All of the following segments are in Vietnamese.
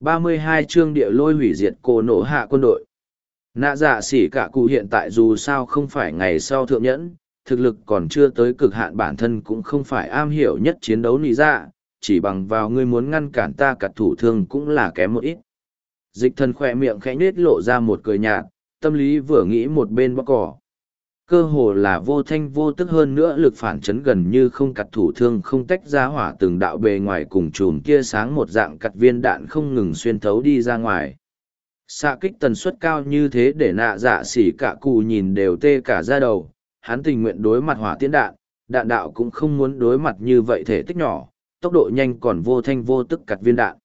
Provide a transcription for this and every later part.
32 chương địa lôi hủy diệt cổ nổ hạ quân đội. Nạ dạ giả xỉ cả cụ hiện tại dù sao không phải ngày sau thượng nhẫn, thực lực còn chưa tới cực hạn bản thân cũng không phải am hiểu nhất chiến đấu nị dạ, chỉ bằng vào ngươi muốn ngăn cản ta cặt thủ thương cũng là kém một ít. Dịch thần khỏe miệng khẽ nết lộ ra một cười nhạt, tâm lý vừa nghĩ một bên bóc cỏ. Cơ hồ là vô thanh vô tức hơn nữa lực phản chấn gần như không cặt thủ thương không tách ra hỏa từng đạo bề ngoài cùng chùm kia sáng một dạng cặt viên đạn không ngừng xuyên thấu đi ra ngoài. Xạ kích tần suất cao như thế để nạ dạ xỉ cả cụ nhìn đều tê cả ra đầu, hắn tình nguyện đối mặt hỏa tiễn đạn, đạn đạo cũng không muốn đối mặt như vậy thể tích nhỏ, tốc độ nhanh còn vô thanh vô tức cặt viên đạn.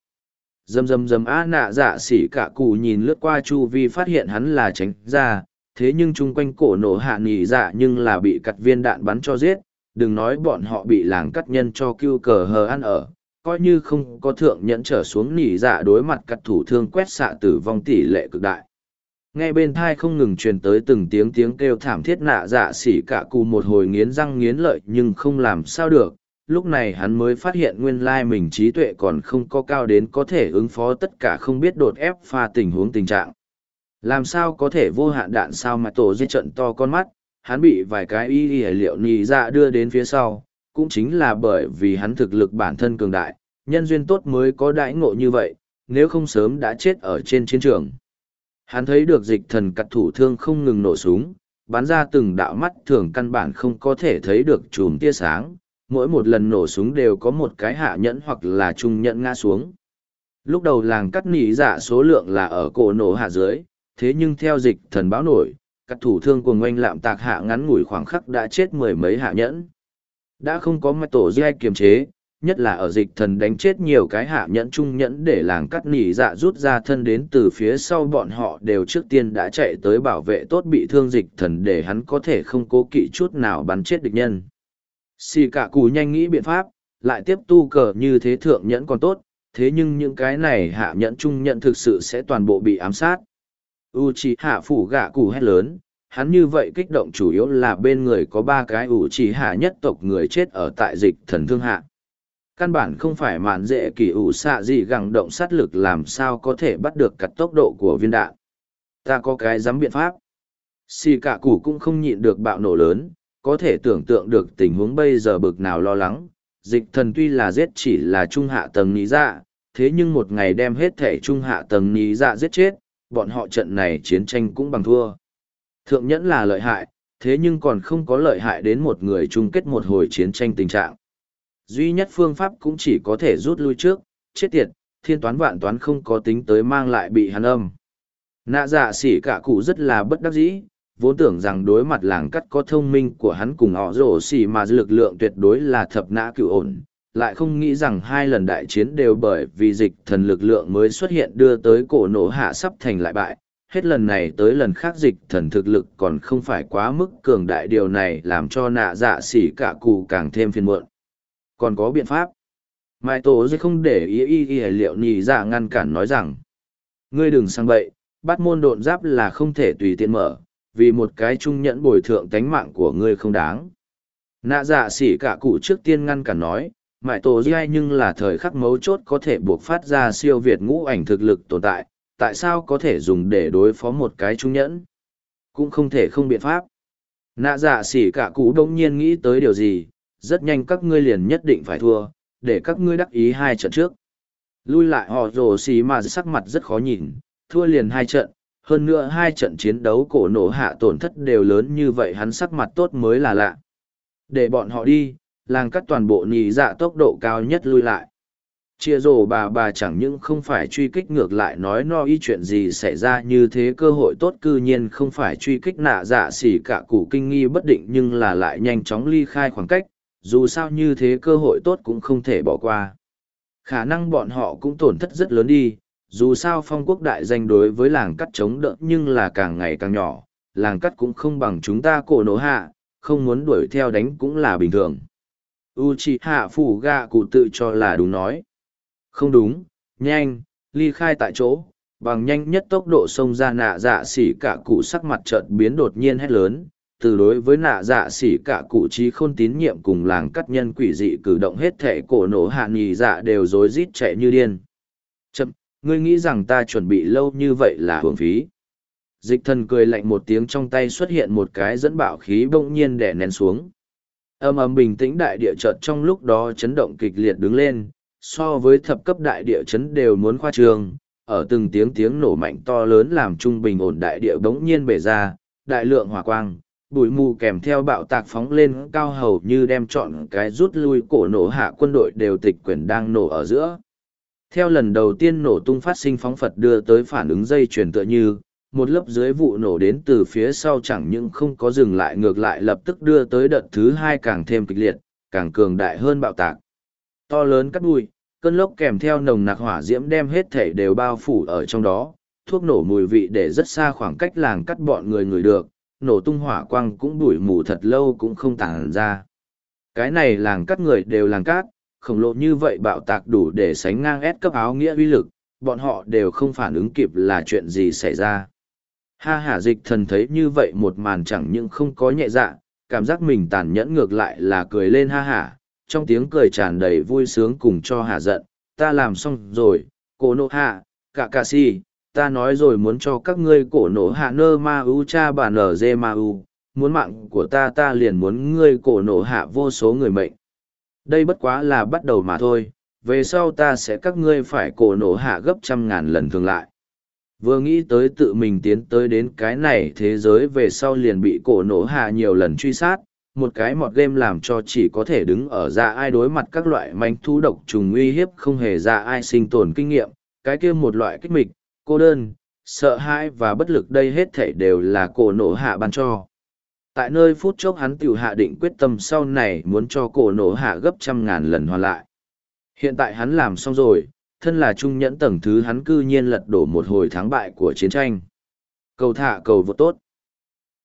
Dầm dầm dầm á nạ dạ xỉ cả cụ nhìn lướt qua chu vi phát hiện hắn là tránh ra, thế nhưng chung quanh cổ nổ hạ nghỉ dạ nhưng là bị cặt viên đạn bắn cho giết, đừng nói bọn họ bị làng cắt nhân cho cưu cờ hờ ăn ở, coi như không có thượng nhẫn trở xuống nỉ dạ đối mặt cặt thủ thương quét xạ tử vong tỷ lệ cực đại. Nghe bên thai không ngừng truyền tới từng tiếng tiếng kêu thảm thiết nạ dạ xỉ cả cù một hồi nghiến răng nghiến lợi nhưng không làm sao được, lúc này hắn mới phát hiện nguyên lai mình trí tuệ còn không có cao đến có thể ứng phó tất cả không biết đột ép pha tình huống tình trạng. Làm sao có thể vô hạn đạn sao mà tổ dây trận to con mắt, hắn bị vài cái y y liệu nì ra dạ đưa đến phía sau, cũng chính là bởi vì hắn thực lực bản thân cường đại, nhân duyên tốt mới có đãi ngộ như vậy, nếu không sớm đã chết ở trên chiến trường. Hắn thấy được dịch thần cặt thủ thương không ngừng nổ súng, bắn ra từng đạo mắt thường căn bản không có thể thấy được chùm tia sáng, mỗi một lần nổ súng đều có một cái hạ nhẫn hoặc là trung nhẫn ngã xuống. Lúc đầu làng cắt nỉ dạ số lượng là ở cổ nổ hạ dưới, thế nhưng theo dịch thần báo nổi, các thủ thương của ngoanh lạm tạc hạ ngắn ngủi khoảng khắc đã chết mười mấy hạ nhẫn. Đã không có mặt tổ dây kiềm chế, nhất là ở dịch thần đánh chết nhiều cái hạ nhẫn trung nhẫn để làng cắt nỉ dạ rút ra thân đến từ phía sau bọn họ đều trước tiên đã chạy tới bảo vệ tốt bị thương dịch thần để hắn có thể không cố kỵ chút nào bắn chết địch nhân. Xì cả cù nhanh nghĩ biện pháp, lại tiếp tu cờ như thế thượng nhẫn còn tốt, thế nhưng những cái này hạ nhẫn trung nhẫn thực sự sẽ toàn bộ bị ám sát. U chỉ hạ phủ gạ cụ hét lớn, hắn như vậy kích động chủ yếu là bên người có ba cái ủ chỉ hạ nhất tộc người chết ở tại dịch thần thương hạ. Căn bản không phải màn dễ kỳ ủ xạ gì gẳng động sát lực làm sao có thể bắt được cặt tốc độ của viên đạn. Ta có cái dám biện pháp. Xì cả củ cũng không nhịn được bạo nổ lớn, có thể tưởng tượng được tình huống bây giờ bực nào lo lắng. Dịch thần tuy là giết chỉ là trung hạ tầng ní dạ, thế nhưng một ngày đem hết thể trung hạ tầng ní dạ giết chết, bọn họ trận này chiến tranh cũng bằng thua. Thượng nhẫn là lợi hại, thế nhưng còn không có lợi hại đến một người chung kết một hồi chiến tranh tình trạng. Duy nhất phương pháp cũng chỉ có thể rút lui trước, chết tiệt, thiên toán vạn toán không có tính tới mang lại bị hắn âm. Nạ dạ xỉ cả cụ rất là bất đắc dĩ, vốn tưởng rằng đối mặt làng cắt có thông minh của hắn cùng họ rổ xỉ mà lực lượng tuyệt đối là thập nã cựu ổn, lại không nghĩ rằng hai lần đại chiến đều bởi vì dịch thần lực lượng mới xuất hiện đưa tới cổ nổ hạ sắp thành lại bại. Hết lần này tới lần khác dịch thần thực lực còn không phải quá mức cường đại điều này làm cho nạ dạ xỉ cả cụ càng thêm phiền muộn. Còn có biện pháp. Mai tổ dây không để ý y y liệu nhì dạ ngăn cản nói rằng. Ngươi đừng sang bậy, bắt môn độn giáp là không thể tùy tiện mở, vì một cái trung nhẫn bồi thượng tánh mạng của ngươi không đáng. Nạ dạ xỉ cả cụ trước tiên ngăn cản nói, mại tổ dai nhưng là thời khắc mấu chốt có thể buộc phát ra siêu việt ngũ ảnh thực lực tồn tại, tại sao có thể dùng để đối phó một cái trung nhẫn? Cũng không thể không biện pháp. Nạ dạ xỉ cả cụ đông nhiên nghĩ tới điều gì, rất nhanh các ngươi liền nhất định phải thua, để các ngươi đắc ý hai trận trước. Lui lại họ rồ xì mà sắc mặt rất khó nhìn, thua liền hai trận, hơn nữa hai trận chiến đấu cổ nổ hạ tổn thất đều lớn như vậy hắn sắc mặt tốt mới là lạ. Để bọn họ đi, làng cắt toàn bộ nhì dạ tốc độ cao nhất lui lại. Chia rổ bà bà chẳng những không phải truy kích ngược lại nói no ý chuyện gì xảy ra như thế cơ hội tốt cư nhiên không phải truy kích nạ dạ xỉ cả củ kinh nghi bất định nhưng là lại nhanh chóng ly khai khoảng cách, dù sao như thế cơ hội tốt cũng không thể bỏ qua. Khả năng bọn họ cũng tổn thất rất lớn đi, dù sao phong quốc đại danh đối với làng cắt chống đỡ nhưng là càng ngày càng nhỏ, làng cắt cũng không bằng chúng ta cổ nổ hạ, không muốn đuổi theo đánh cũng là bình thường. U chị hạ phủ gạ cụ tự cho là đúng nói. Không đúng, nhanh, ly khai tại chỗ, bằng nhanh nhất tốc độ xông ra nạ dạ xỉ cả cụ sắc mặt chợt biến đột nhiên hét lớn, từ đối với nạ dạ xỉ cả cụ trí khôn tín nhiệm cùng làng cắt nhân quỷ dị cử động hết thể cổ nổ hạ nghỉ dạ đều rối rít chạy như điên. Chậm, ngươi nghĩ rằng ta chuẩn bị lâu như vậy là hưởng phí. Dịch thần cười lạnh một tiếng trong tay xuất hiện một cái dẫn bạo khí bỗng nhiên đè nén xuống. Âm âm bình tĩnh đại địa chợt trong lúc đó chấn động kịch liệt đứng lên, so với thập cấp đại địa chấn đều muốn khoa trương, ở từng tiếng tiếng nổ mạnh to lớn làm trung bình ổn đại địa bỗng nhiên bể ra, đại lượng hỏa quang, bụi mù kèm theo bạo tạc phóng lên cao hầu như đem chọn cái rút lui cổ nổ hạ quân đội đều tịch quyển đang nổ ở giữa. Theo lần đầu tiên nổ tung phát sinh phóng Phật đưa tới phản ứng dây chuyển tựa như, một lớp dưới vụ nổ đến từ phía sau chẳng những không có dừng lại ngược lại lập tức đưa tới đợt thứ hai càng thêm kịch liệt, càng cường đại hơn bạo tạc. To lớn cắt bụi, cơn lốc kèm theo nồng nặc hỏa diễm đem hết thể đều bao phủ ở trong đó, thuốc nổ mùi vị để rất xa khoảng cách làng cắt bọn người người được, nổ tung hỏa quang cũng đuổi mù thật lâu cũng không tản ra. Cái này làng cắt người đều làng cát, khổng lồ như vậy bạo tạc đủ để sánh ngang ép cấp áo nghĩa uy lực, bọn họ đều không phản ứng kịp là chuyện gì xảy ra. Ha hả dịch thần thấy như vậy một màn chẳng những không có nhẹ dạ, cảm giác mình tàn nhẫn ngược lại là cười lên ha hả, trong tiếng cười tràn đầy vui sướng cùng cho hà giận, ta làm xong rồi, cổ nộ hạ, cả cà si, ta nói rồi muốn cho các ngươi cổ nộ hạ nơ ma u cha bà nở dê ma u, muốn mạng của ta ta liền muốn ngươi cổ nộ hạ vô số người mệnh. Đây bất quá là bắt đầu mà thôi, về sau ta sẽ các ngươi phải cổ nổ hạ gấp trăm ngàn lần thường lại. Vừa nghĩ tới tự mình tiến tới đến cái này thế giới về sau liền bị cổ nổ hạ nhiều lần truy sát, một cái mọt game làm cho chỉ có thể đứng ở ra ai đối mặt các loại manh thu độc trùng uy hiếp không hề ra ai sinh tồn kinh nghiệm, cái kia một loại kích mịch, cô đơn, sợ hãi và bất lực đây hết thảy đều là cổ nổ hạ ban cho. Tại nơi phút chốc hắn tiểu hạ định quyết tâm sau này muốn cho cổ nổ hạ gấp trăm ngàn lần hoàn lại. Hiện tại hắn làm xong rồi, thân là trung nhẫn tầng thứ hắn cư nhiên lật đổ một hồi thắng bại của chiến tranh. Cầu thả cầu vô tốt.